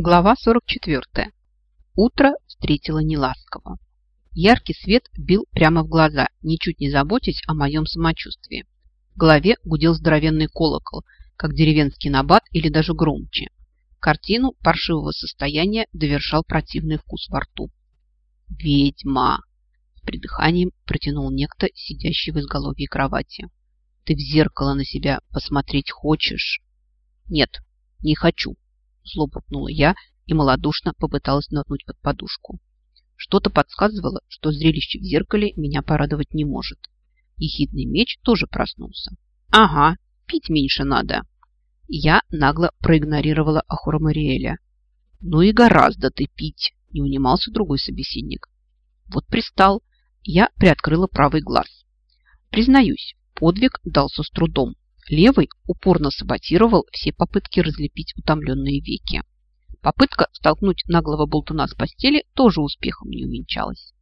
Глава 44. Утро встретило неласково. Яркий свет бил прямо в глаза, ничуть не заботясь о моем самочувствии. В голове гудел здоровенный колокол, как деревенский набат или даже громче. Картину паршивого состояния довершал противный вкус во рту. «Ведьма!» С придыханием протянул некто, сидящий в изголовье кровати. «Ты в зеркало на себя посмотреть хочешь?» «Нет, не хочу», зло буркнула я и малодушно попыталась нырнуть под подушку. Что-то подсказывало, что зрелище в зеркале меня порадовать не может. Ехидный меч тоже проснулся. «Ага, пить меньше надо». Я нагло проигнорировала Ахура Мариэля. «Ну и гораздо ты пить!» – не унимался другой собеседник. Вот пристал. Я приоткрыла правый глаз. Признаюсь, подвиг дался с трудом. Левый упорно саботировал все попытки разлепить утомленные веки. Попытка столкнуть наглого болтуна с постели тоже успехом не увенчалась.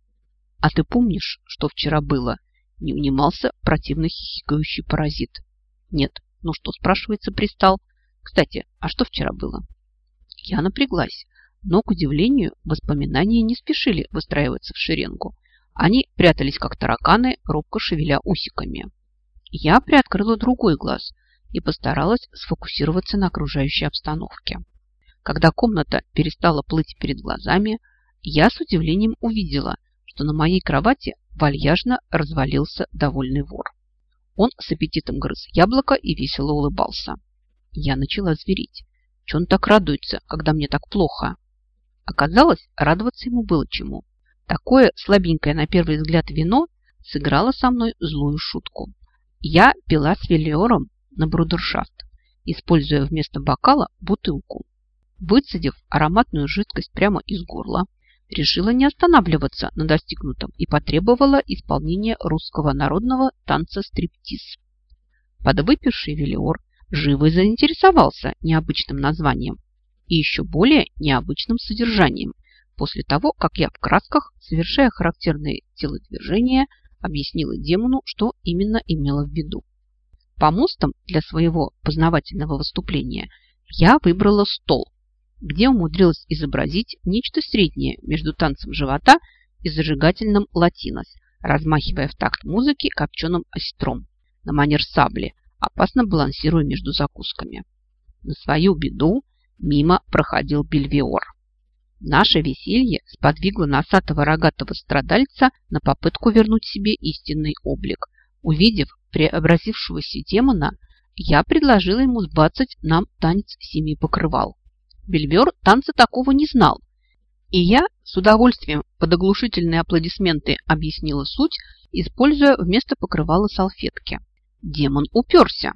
«А ты помнишь, что вчера было?» Не унимался противно хихикающий паразит. «Нет, ну что, спрашивается, пристал? Кстати, а что вчера было?» Я напряглась, но, к удивлению, воспоминания не спешили выстраиваться в шеренгу. Они прятались, как тараканы, робко шевеля усиками. Я приоткрыла другой глаз и постаралась сфокусироваться на окружающей обстановке. Когда комната перестала плыть перед глазами, я с удивлением увидела, что на моей кровати вальяжно развалился довольный вор. Он с аппетитом грыз яблоко и весело улыбался. Я начала зверить. Че он так радуется, когда мне так плохо? Оказалось, радоваться ему было чему. Такое слабенькое на первый взгляд вино сыграло со мной злую шутку. Я пила с велиором на брудершафт, используя вместо бокала бутылку. Выцедив ароматную жидкость прямо из горла, решила не останавливаться на достигнутом и потребовала исполнения русского народного танца стриптиз. Подвыпивший велиор живо заинтересовался необычным названием и еще более необычным содержанием после того, как я в красках, совершая характерные телодвижения, объяснила демону, что именно имела в виду. По мостам для своего познавательного выступления я выбрала стол, где умудрилась изобразить нечто среднее между танцем живота и зажигательным латинос, размахивая в такт музыки копченым осетром на манер сабли, опасно балансируя между закусками. На свою беду мимо проходил Бельвиор. Наше веселье сподвигло носатого рогатого страдальца на попытку вернуть себе истинный облик. Увидев преобразившегося демона, я предложила ему сбацать нам танец семи покрывал. Бельвер танца такого не знал, и я с удовольствием под оглушительные аплодисменты объяснила суть, используя вместо покрывала салфетки. Демон уперся.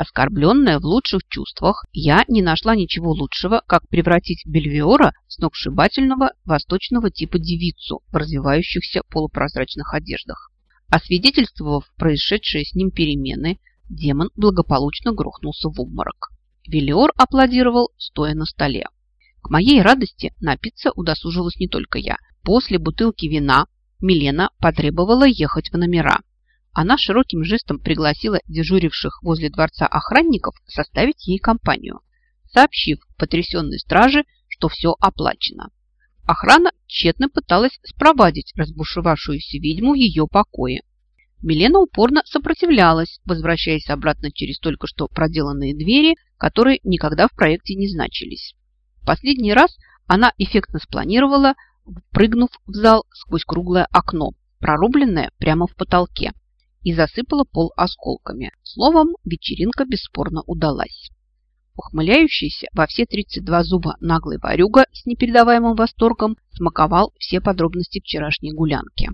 Оскорбленная в лучших чувствах, я не нашла ничего лучшего, как превратить Бельвиора в сногсшибательного восточного типа девицу в развивающихся полупрозрачных одеждах. Освидетельствовав происшедшие с ним перемены, демон благополучно грохнулся в обморок. Велиор аплодировал, стоя на столе. К моей радости напиться удосужилась не только я. После бутылки вина Милена потребовала ехать в номера. Она широким жестом пригласила дежуривших возле дворца охранников составить ей компанию, сообщив потрясенной страже, что все оплачено. Охрана тщетно пыталась спровадить разбушевавшуюся ведьму в ее покое. Милена упорно сопротивлялась, возвращаясь обратно через только что проделанные двери, которые никогда в проекте не значились. Последний раз она эффектно спланировала, прыгнув в зал сквозь круглое окно, прорубленное прямо в потолке и засыпала пол осколками. Словом, вечеринка бесспорно удалась. Ухмыляющийся во все 32 зуба наглый ворюга с непередаваемым восторгом смаковал все подробности вчерашней гулянки.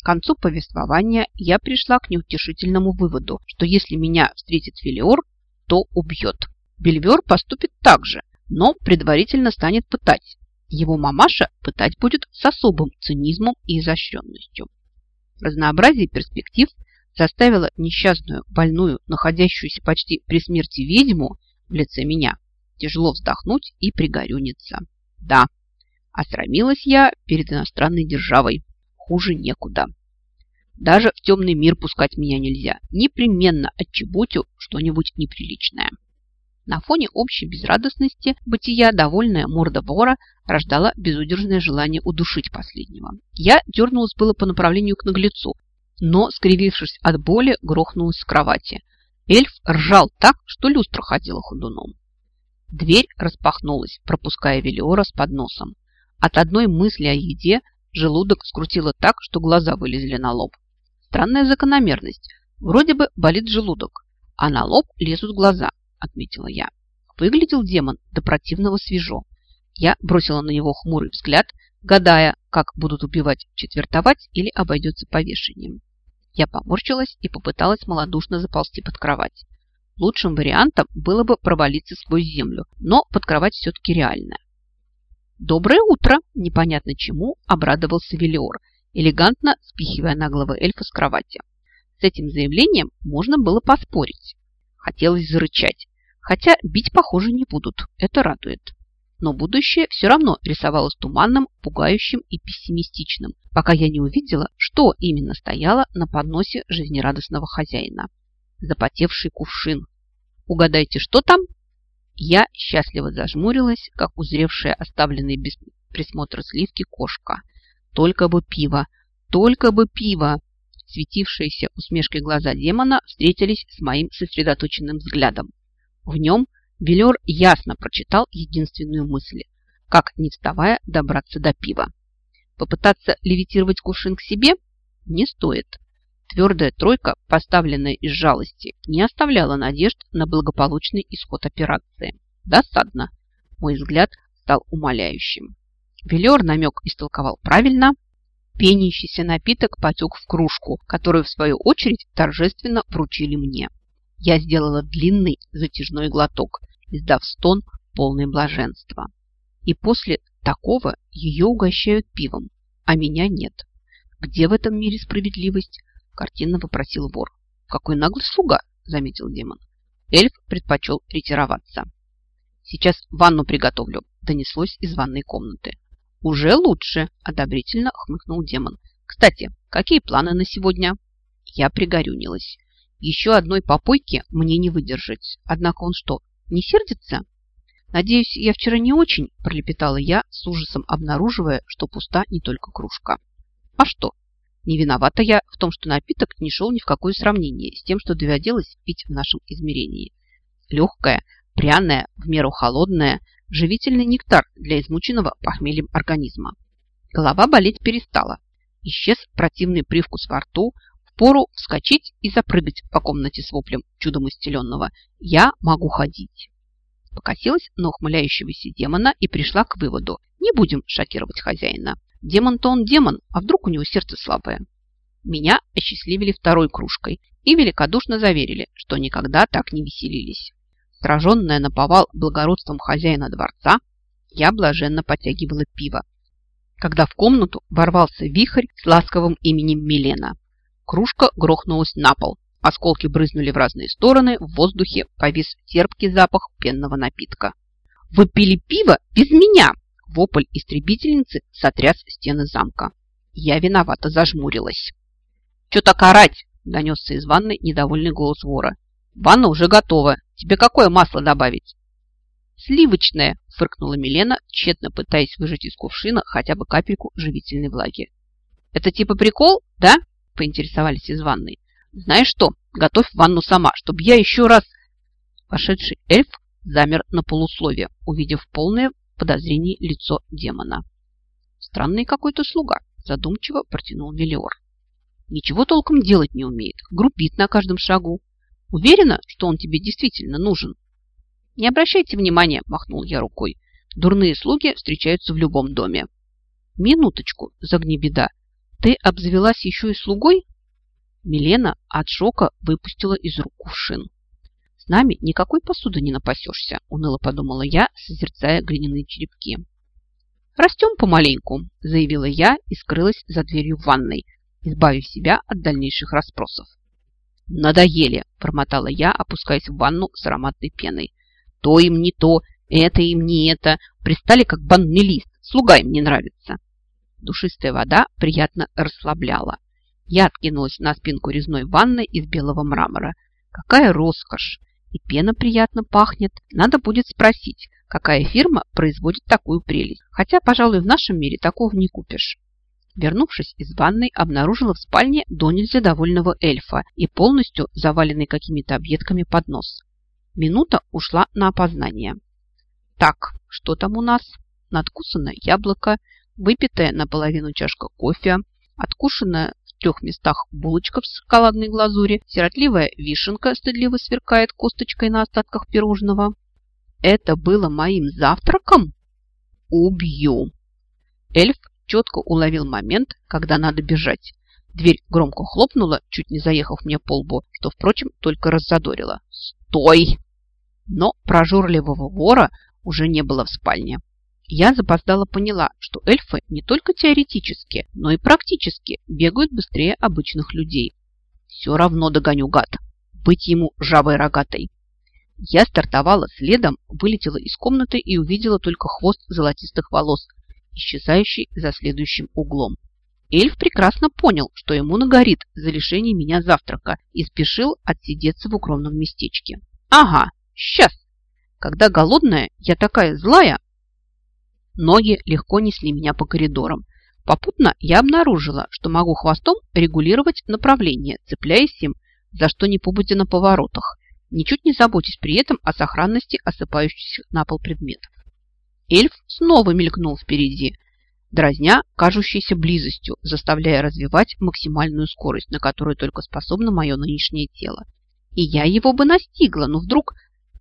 К концу повествования я пришла к неутешительному выводу, что если меня встретит Филиор, то убьет. Бельвер поступит так же, но предварительно станет пытать. Его мамаша пытать будет с особым цинизмом и изощренностью. Разнообразие перспектив – заставила несчастную, больную, находящуюся почти при смерти ведьму в лице меня тяжело вздохнуть и пригорюниться. Да, осрамилась я перед иностранной державой. Хуже некуда. Даже в темный мир пускать меня нельзя. Непременно отчебутю что-нибудь неприличное. На фоне общей безрадостности бытия довольная морда вора рождала безудержное желание удушить последнего. Я дернулась было по направлению к наглецу, но, скривившись от боли, грохнулась с кровати. Эльф ржал так, что люстра ходила ходуном. Дверь распахнулась, пропуская Велиора с подносом. От одной мысли о еде желудок скрутило так, что глаза вылезли на лоб. Странная закономерность. Вроде бы болит желудок, а на лоб лезут глаза, отметила я. Выглядел демон до противного свежо. Я бросила на него хмурый взгляд, гадая, как будут убивать, четвертовать или обойдется повешением. Я поморщилась и попыталась малодушно заползти под кровать. Лучшим вариантом было бы провалиться сквозь землю, но под кровать все-таки реально. «Доброе утро!» – непонятно чему обрадовался Велиор, элегантно спихивая наглого эльфа с кровати. С этим заявлением можно было поспорить. Хотелось зарычать, хотя бить, похоже, не будут. Это радует. Но будущее все равно рисовалось туманным, пугающим и пессимистичным, пока я не увидела, что именно стояло на подносе жизнерадостного хозяина запотевший кувшин. Угадайте, что там? Я счастливо зажмурилась, как узревшая оставленные без присмотра сливки кошка. Только бы пиво, только бы пиво! Светившиеся усмешкой глаза демона встретились с моим сосредоточенным взглядом. В нем Велер ясно прочитал единственную мысль – как, не вставая, добраться до пива. Попытаться левитировать кувшин к себе не стоит. Твердая тройка, поставленная из жалости, не оставляла надежд на благополучный исход операции. Досадно. Мой взгляд стал умоляющим. Велер намек истолковал правильно. Пенящийся напиток потек в кружку, которую, в свою очередь, торжественно вручили мне. Я сделала длинный затяжной глоток, издав стон полное блаженства. И после такого ее угощают пивом, а меня нет. Где в этом мире справедливость? Картинно попросил вор. Какой наглый слуга, заметил демон. Эльф предпочел ретироваться. Сейчас ванну приготовлю, донеслось из ванной комнаты. Уже лучше, одобрительно хмыкнул демон. Кстати, какие планы на сегодня? Я пригорюнилась. Еще одной попойки мне не выдержать. Однако он что, не сердится? Надеюсь, я вчера не очень, пролепетала я, с ужасом обнаруживая, что пуста не только кружка. А что, не виновата я в том, что напиток не шел ни в какое сравнение с тем, что доводилось пить в нашем измерении. Легкая, пряная, в меру холодная, живительный нектар для измученного похмельем организма. Голова болеть перестала. Исчез противный привкус во рту, впору вскочить и запрыгать по комнате с воплем чудом исцеленного. Я могу ходить. Покосилась на ухмыляющегося демона и пришла к выводу. Не будем шокировать хозяина. Демон-то он демон, а вдруг у него сердце слабое? Меня осчастливили второй кружкой и великодушно заверили, что никогда так не веселились. Сраженная на повал благородством хозяина дворца, я блаженно подтягивала пиво, когда в комнату ворвался вихрь с ласковым именем Милена. Кружка грохнулась на пол, осколки брызнули в разные стороны, в воздухе повис терпкий запах пенного напитка. «Вы пили пиво без меня!» Вопль истребительницы сотряс стены замка. Я виновато зажмурилась. «Че так орать?» – донесся из ванны недовольный голос вора. «Ванна уже готова. Тебе какое масло добавить?» «Сливочное!» – фыркнула Милена, тщетно пытаясь выжать из кувшина хотя бы капельку живительной влаги. «Это типа прикол, да?» – поинтересовались из ванной. «Знаешь что, готовь ванну сама, чтобы я еще раз...» Вошедший эльф замер на полусловие, увидев полное подозрений лицо демона. Странный какой-то слуга, задумчиво протянул Велиор. Ничего толком делать не умеет, грубит на каждом шагу. Уверена, что он тебе действительно нужен? Не обращайте внимания, махнул я рукой. Дурные слуги встречаются в любом доме. Минуточку, загни беда. Ты обзавелась еще и слугой? Милена от шока выпустила из рук кувшин нами никакой посуды не напасешься, уныло подумала я, созерцая глиняные черепки. Растем помаленьку, заявила я и скрылась за дверью в ванной, избавив себя от дальнейших расспросов. «Надоели!» – промотала я, опускаясь в ванну с ароматной пеной. «То им не то, это им не это. Пристали, как банный лист. Слуга им не нравится». Душистая вода приятно расслабляла. Я откинулась на спинку резной ванны из белого мрамора. Какая роскошь! И пена приятно пахнет. Надо будет спросить, какая фирма производит такую прелесть. Хотя, пожалуй, в нашем мире такого не купишь. Вернувшись из ванной, обнаружила в спальне до нельзя довольного эльфа и полностью заваленный какими-то объедками поднос. Минута ушла на опознание. Так, что там у нас? Надкусанное яблоко, выпитая наполовину чашка кофе, откушенная в трех местах булочка в шоколадной глазури, сиротливая вишенка стыдливо сверкает косточкой на остатках пирожного. Это было моим завтраком? Убью! Эльф четко уловил момент, когда надо бежать. Дверь громко хлопнула, чуть не заехав мне по лбу, что, впрочем, только раззадорило. «Стой!» Но прожорливого вора уже не было в спальне. Я запоздала поняла, что эльфы не только теоретически, но и практически бегают быстрее обычных людей. Все равно догоню гад. Быть ему жабой рогатой. Я стартовала следом, вылетела из комнаты и увидела только хвост золотистых волос, исчезающий за следующим углом. Эльф прекрасно понял, что ему нагорит за лишение меня завтрака и спешил отсидеться в укромном местечке. Ага, сейчас. Когда голодная, я такая злая. Ноги легко несли меня по коридорам. Попутно я обнаружила, что могу хвостом регулировать направление, цепляясь им за что-нибудь на поворотах, ничуть не заботясь при этом о сохранности осыпающихся на пол предметов. Эльф снова мелькнул впереди, дразня кажущейся близостью, заставляя развивать максимальную скорость, на которую только способно мое нынешнее тело. И я его бы настигла, но вдруг...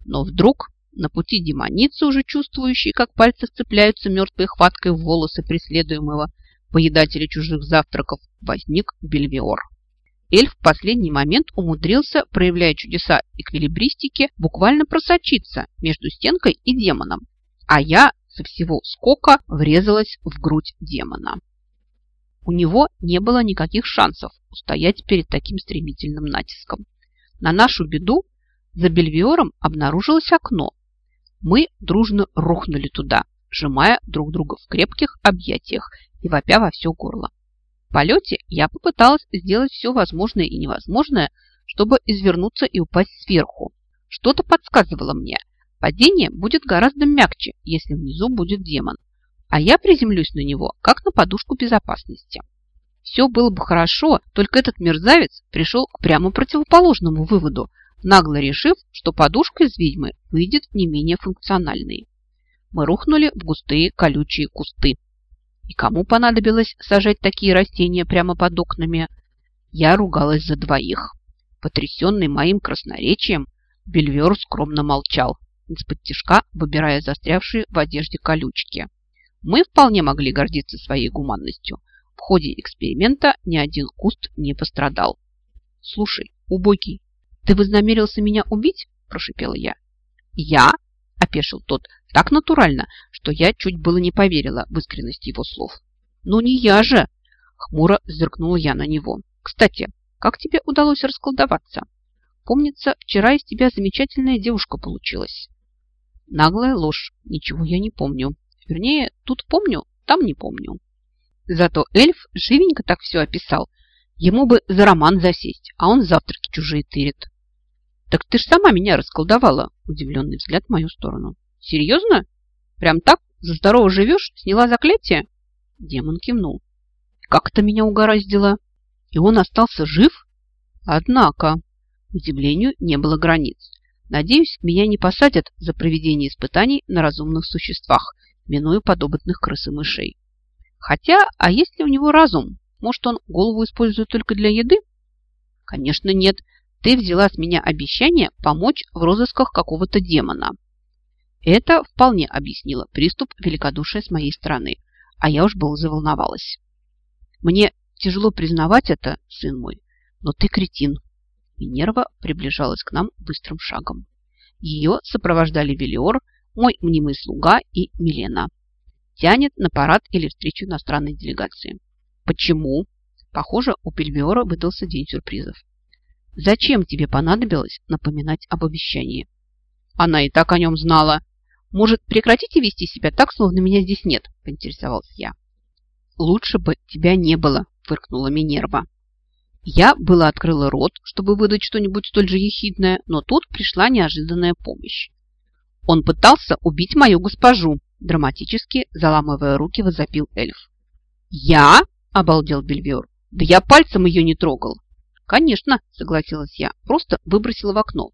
Но вдруг на пути демоницы, уже чувствующей, как пальцы сцепляются мертвой хваткой в волосы преследуемого поедателя чужих завтраков, возник Бельвиор. Эльф в последний момент умудрился, проявляя чудеса эквилибристики, буквально просочиться между стенкой и демоном, а я со всего скока врезалась в грудь демона. У него не было никаких шансов устоять перед таким стремительным натиском. На нашу беду за Бельвиором обнаружилось окно. Мы дружно рухнули туда, сжимая друг друга в крепких объятиях и вопя во все горло. В полете я попыталась сделать все возможное и невозможное, чтобы извернуться и упасть сверху. Что-то подсказывало мне, Падение будет гораздо мягче, если внизу будет демон, а я приземлюсь на него, как на подушку безопасности. Все было бы хорошо, только этот мерзавец пришел к прямо противоположному выводу, нагло решив, что подушка из ведьмы выйдет не менее функциональной. Мы рухнули в густые колючие кусты. И кому понадобилось сажать такие растения прямо под окнами? Я ругалась за двоих. Потрясенный моим красноречием, Бельвер скромно молчал, из-под тишка, выбирая застрявшие в одежде колючки. Мы вполне могли гордиться своей гуманностью. В ходе эксперимента ни один куст не пострадал. «Слушай, убогий, ты вознамерился меня убить?» – прошипела я. «Я?» – опешил тот так натурально, что я чуть было не поверила в искренность его слов. «Ну не я же!» – хмуро зыркнула я на него. «Кстати, как тебе удалось расколдоваться? Помнится, вчера из тебя замечательная девушка получилась». Наглая ложь. Ничего я не помню. Вернее, тут помню, там не помню. Зато эльф живенько так все описал. Ему бы за роман засесть, а он завтраки чужие тырит. Так ты ж сама меня расколдовала, удивленный взгляд в мою сторону. Серьезно? Прям так? За здорово живешь? Сняла заклятие? Демон кивнул. Как это меня угораздило? И он остался жив? Однако, удивлению не было границ. Надеюсь, меня не посадят за проведение испытаний на разумных существах, минуя подопытных крыс и мышей. Хотя, а есть ли у него разум? Может, он голову использует только для еды? Конечно, нет. Ты взяла с меня обещание помочь в розысках какого-то демона. Это вполне объяснило приступ великодушия с моей стороны, а я уж был заволновалась. Мне тяжело признавать это, сын мой, но ты кретин, Минерва приближалась к нам быстрым шагом. Ее сопровождали Велиор, мой мнимый слуга и Милена. Тянет на парад или встречу иностранной делегации. Почему? Похоже, у Пельвиора выдался день сюрпризов. Зачем тебе понадобилось напоминать об обещании? Она и так о нем знала. Может, прекратите вести себя так, словно меня здесь нет, поинтересовалась я. Лучше бы тебя не было, фыркнула Минерва. Я было открыла рот, чтобы выдать что-нибудь столь же ехидное, но тут пришла неожиданная помощь. Он пытался убить мою госпожу, драматически, заламывая руки, возопил эльф. «Я?» – обалдел Бельвиор. «Да я пальцем ее не трогал». «Конечно», – согласилась я, – просто выбросила в окно.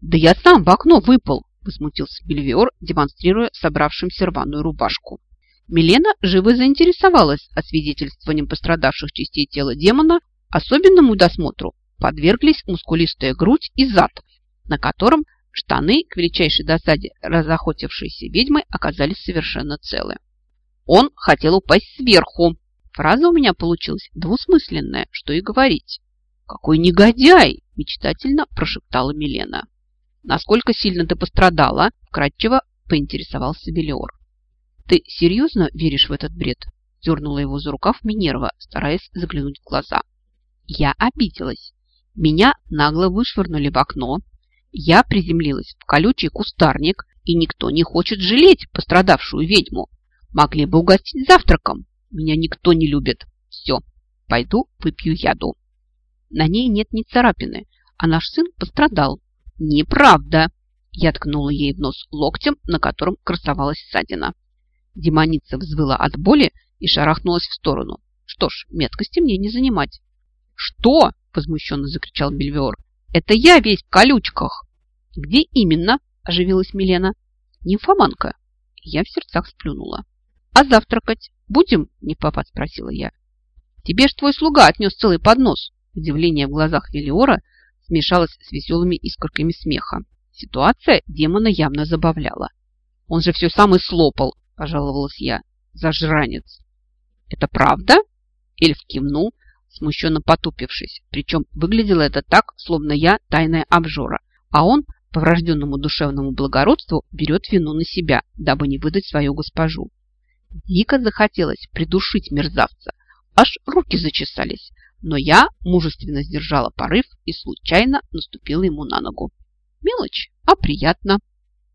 «Да я сам в окно выпал», – возмутился Бельвиор, демонстрируя собравшимся рваную рубашку. Милена живо заинтересовалась освидетельствованием пострадавших частей тела демона, особенному досмотру подверглись мускулистая грудь и зад, на котором штаны, к величайшей досаде разохотившейся ведьмы, оказались совершенно целы. Он хотел упасть сверху. Фраза у меня получилась двусмысленная, что и говорить. «Какой негодяй!» – мечтательно прошептала Милена. «Насколько сильно ты пострадала?» – вкратчиво поинтересовался Белиор. «Ты серьезно веришь в этот бред?» – дернула его за рукав Минерва, стараясь заглянуть в глаза. Я обиделась. Меня нагло вышвырнули в окно. Я приземлилась в колючий кустарник, и никто не хочет жалеть пострадавшую ведьму. Могли бы угостить завтраком. Меня никто не любит. Все, пойду выпью яду. На ней нет ни царапины, а наш сын пострадал. Неправда. Я ткнула ей в нос локтем, на котором красовалась ссадина. Демоница взвыла от боли и шарахнулась в сторону. Что ж, меткости мне не занимать. «Что?» – возмущенно закричал Бельвиор. «Это я весь в колючках!» «Где именно?» – оживилась Милена. «Нимфоманка». Я в сердцах сплюнула. «А завтракать будем?» – не попад спросила я. «Тебе ж твой слуга отнес целый поднос!» Удивление в глазах Велиора смешалось с веселыми искорками смеха. Ситуация демона явно забавляла. «Он же все сам и слопал!» – пожаловалась я. «Зажранец!» «Это правда?» Эльф кивнул, смущенно потупившись. Причем выглядело это так, словно я тайная обжора, а он по врожденному душевному благородству берет вину на себя, дабы не выдать свою госпожу. Дико захотелось придушить мерзавца, аж руки зачесались, но я мужественно сдержала порыв и случайно наступила ему на ногу. Мелочь, а приятно.